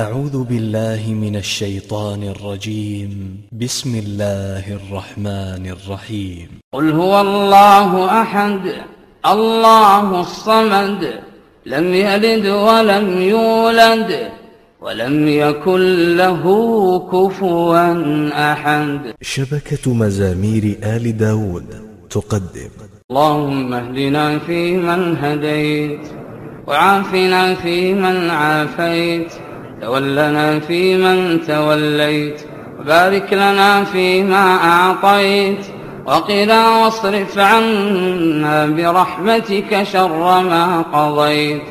أعوذ بالله من الشيطان الرجيم. بسم الله الرحمن الرحيم. قل هو الله أحد الله الصمد لم يلد ولم يولد ولم يكن له كفوا أحد. شبكة مزامير آل داود تقدم. اللهم اهدنا فيمن هديت وعافنا فيمن عافيت. تولنا فيمن توليت وبارك لنا فيما أعطيت. وقنا واصرف عنا برحمتك شر ما قضيت.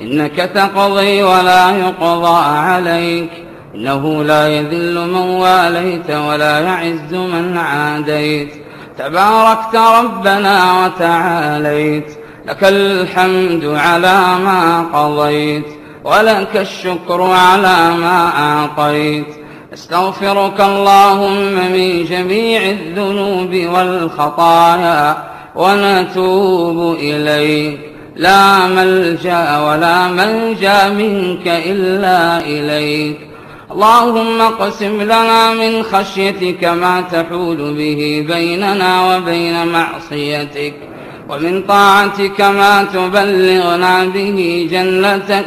إنك تقضي ولا يقضى عليك. إنه لا يذل من واليت ولا يعز من عاديت. تباركت ربنا وتعاليت. لك الحمد على ما قضيت. ولك الشكر على ما أعطيت. أستغفرك اللهم من جميع الذنوب والخطايا ونتوب إليك. لا ملجأ ولا منجأ منك إلا إليك. اللهم اقسم لنا من خشيتك ما تحول به بيننا وبين معصيتك ومن طاعتك ما تبلغنا به جنتك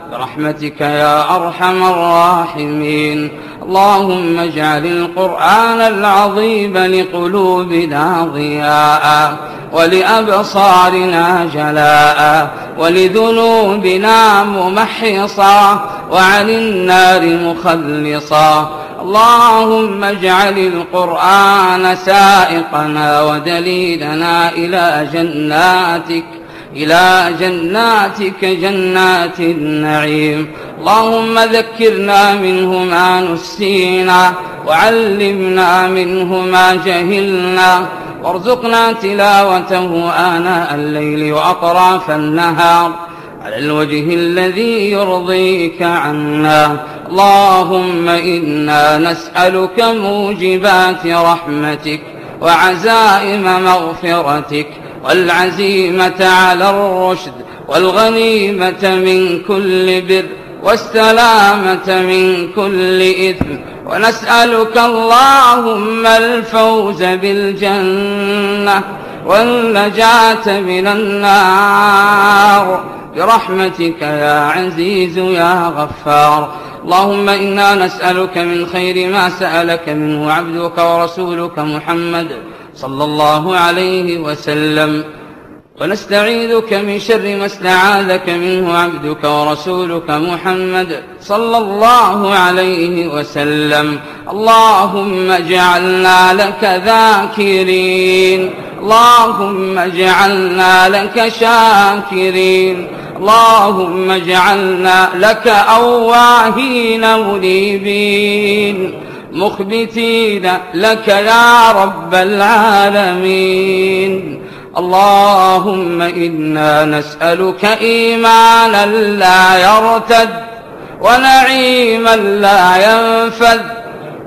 برحمتك يا أرحم الراحمين. اللهم اجعل القرآن العظيم لقلوبنا ضياء ولأبصارنا جلاء ولذنوبنا ممحصا وعن النار مخلصا. اللهم اجعل القرآن سائقنا ودليلنا إلى جناتك. إلى جناتك جنات النعيم. اللهم ذكرنا منه ما نسينا وعلمنا منه ما جهلنا. وارزقنا تلاوته آناء الليل وأطراف النهار. على الوجه الذي يرضيك عنا. اللهم إنا نسألك موجبات رحمتك وعزائم مغفرتك. والعزيمة على الرشد والغنيمة من كل بر والسلامة من كل إثم. ونسألك اللهم الفوز بالجنة والنجاة من النار. برحمتك يا عزيز يا غفار. اللهم إنا نسألك من خير ما سألك منه عبدك ورسولك محمد صلى الله عليه وسلم. ونستعيذك من شر ما استعاذك منه عبدك ورسولك محمد صلى الله عليه وسلم. اللهم اجعلنا لك ذاكرين. اللهم اجعلنا لك شاكرين. اللهم اجعلنا لك أواهين منيبين مخبتين لك يا رب العالمين. اللهم إنا نسألك إيمانا لا يرتد ونعيما لا ينفذ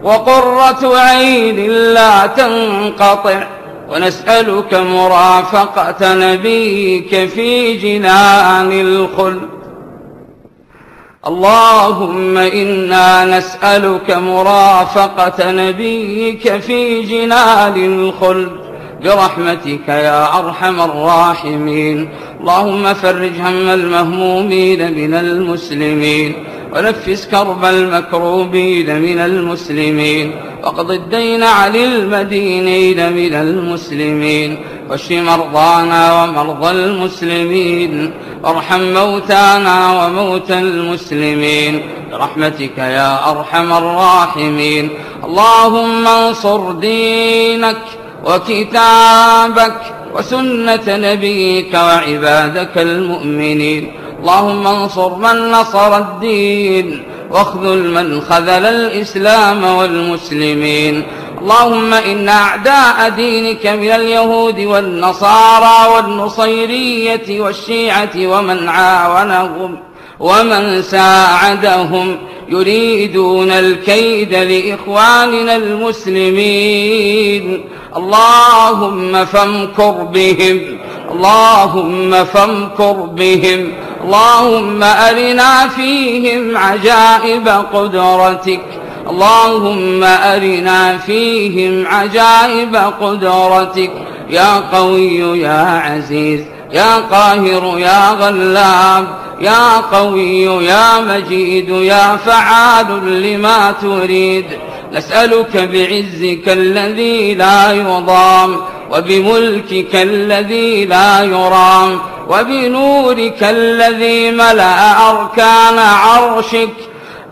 وقرة عين لا تنقطع. ونسألك مرافقة نبيك في جنان الخلد. اللهم إنا نسألك مرافقة نبيك في جنان الخلد. برحمتك يا أرحم الراحمين. اللهم فرج هم المهمومين من المسلمين. ونفس كرب المكروبين من المسلمين. وقض الدين عن المدينين من المسلمين واشف مرضانا ومرضى المسلمين وارحم موتانا وموتى المسلمين برحمتك يا أرحم الراحمين اللهم انصر دينك وكتابك وسنة نبيك وعبادك المؤمنين اللهم انصر من نصر الدين واخذل من خذل الإسلام والمسلمين. اللهم إن أعداء دينك من اليهود والنصارى والنصيرية والشيعة ومن عاونهم ومن ساعدهم يريدون الكيد لإخواننا المسلمين. اللهم فامكر بهم. اللهم فامكر بهم. اللهم أرنا فيهم عجائب قدرتك. اللهم أرنا فيهم عجائب قدرتك. يا قوي يا عزيز يا قاهر يا غلاب يا قوي يا مجيد يا فعال لما تريد. نسألك بعزك الذي لا يضام. وبملكك الذي لا يرام وبنورك الذي ملأ أركان عرشك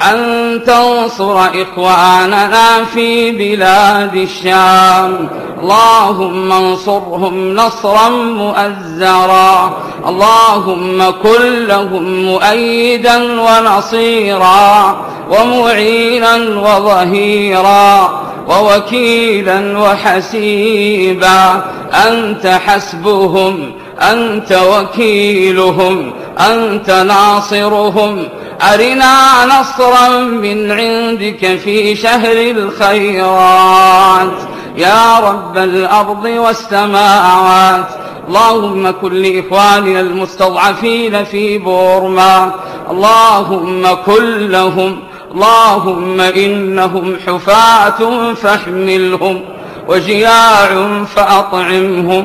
أن تنصر إخواننا في بلاد الشام. اللهم انصرهم نصرا مؤزرا اللهم كن لهم مؤيدا ونصيرا ومعينا وظهيرا. ووكيلا وحسيبا أنت حسبهم أنت وكيلهم أنت ناصرهم. أرنا نصرا من عندك في شهر الخيرات. يا رب الأرض والسماوات. اللهم كن لإخواننا المستضعفين في بورما. اللهم كن لهم. اللهم إنهم حفاة فاحملهم وجياع فأطعمهم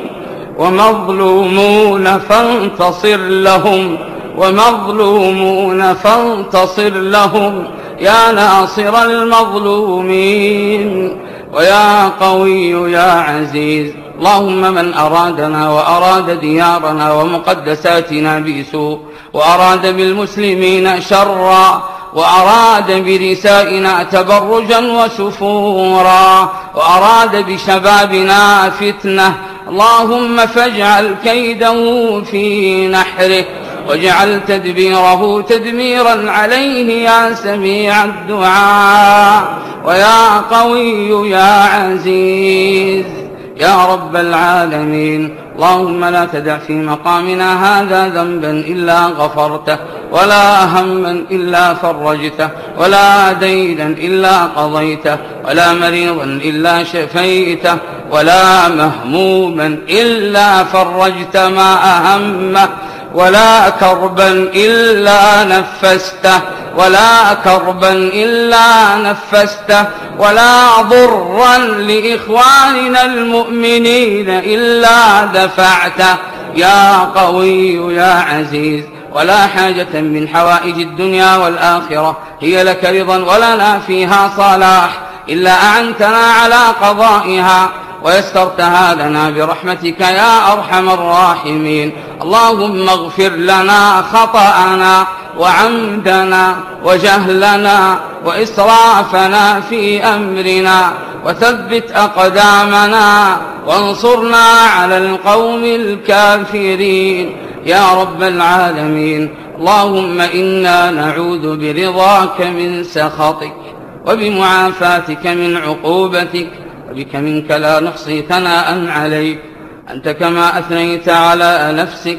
ومظلومون فانتصر لهم ومظلومون فانتصر لهم يا ناصر المظلومين ويا قوي يا عزيز اللهم من أرادنا وأراد ديارنا ومقدساتنا بسوء وأراد بالمسلمين شرا وأراد بنسائنا تبرجا وسفورا وأراد بشبابنا فتنة. اللهم فاجعل كيده في نحره واجعل تدبيره تدميرا عليه يا سميع الدعاء. ويا قوي يا عزيز يا رب العالمين. اللهم لا تدع في مقامنا هذا ذنبا إلا غفرته ولا هما إلا فرجته ولا دينا إلا قضيته ولا مريضا إلا شفيته ولا مهموما إلا فرجت ما أهمه ولا كربا إلا نفسته. ولا كربا إلا نفسته ولا ضرا لإخواننا المؤمنين إلا دفعته. يا قوي يا عزيز ولا حاجة من حوائج الدنيا والآخرة. هي لك رضا ولنا فيها صلاح. إلا أعنتنا على قضائها ويسرتها لنا برحمتك يا أرحم الراحمين. اللهم اغفر لنا خطأنا وعمدنا وجهلنا وإسرافنا في أمرنا وثبت أقدامنا وانصرنا على القوم الكافرين. يا رب العالمين اللهم إنا نعوذ برضاك من سخطك وبمعافاتك من عقوبتك وبك منك لا نحصي ثناء عليك. أنت كما أثنيت على نفسك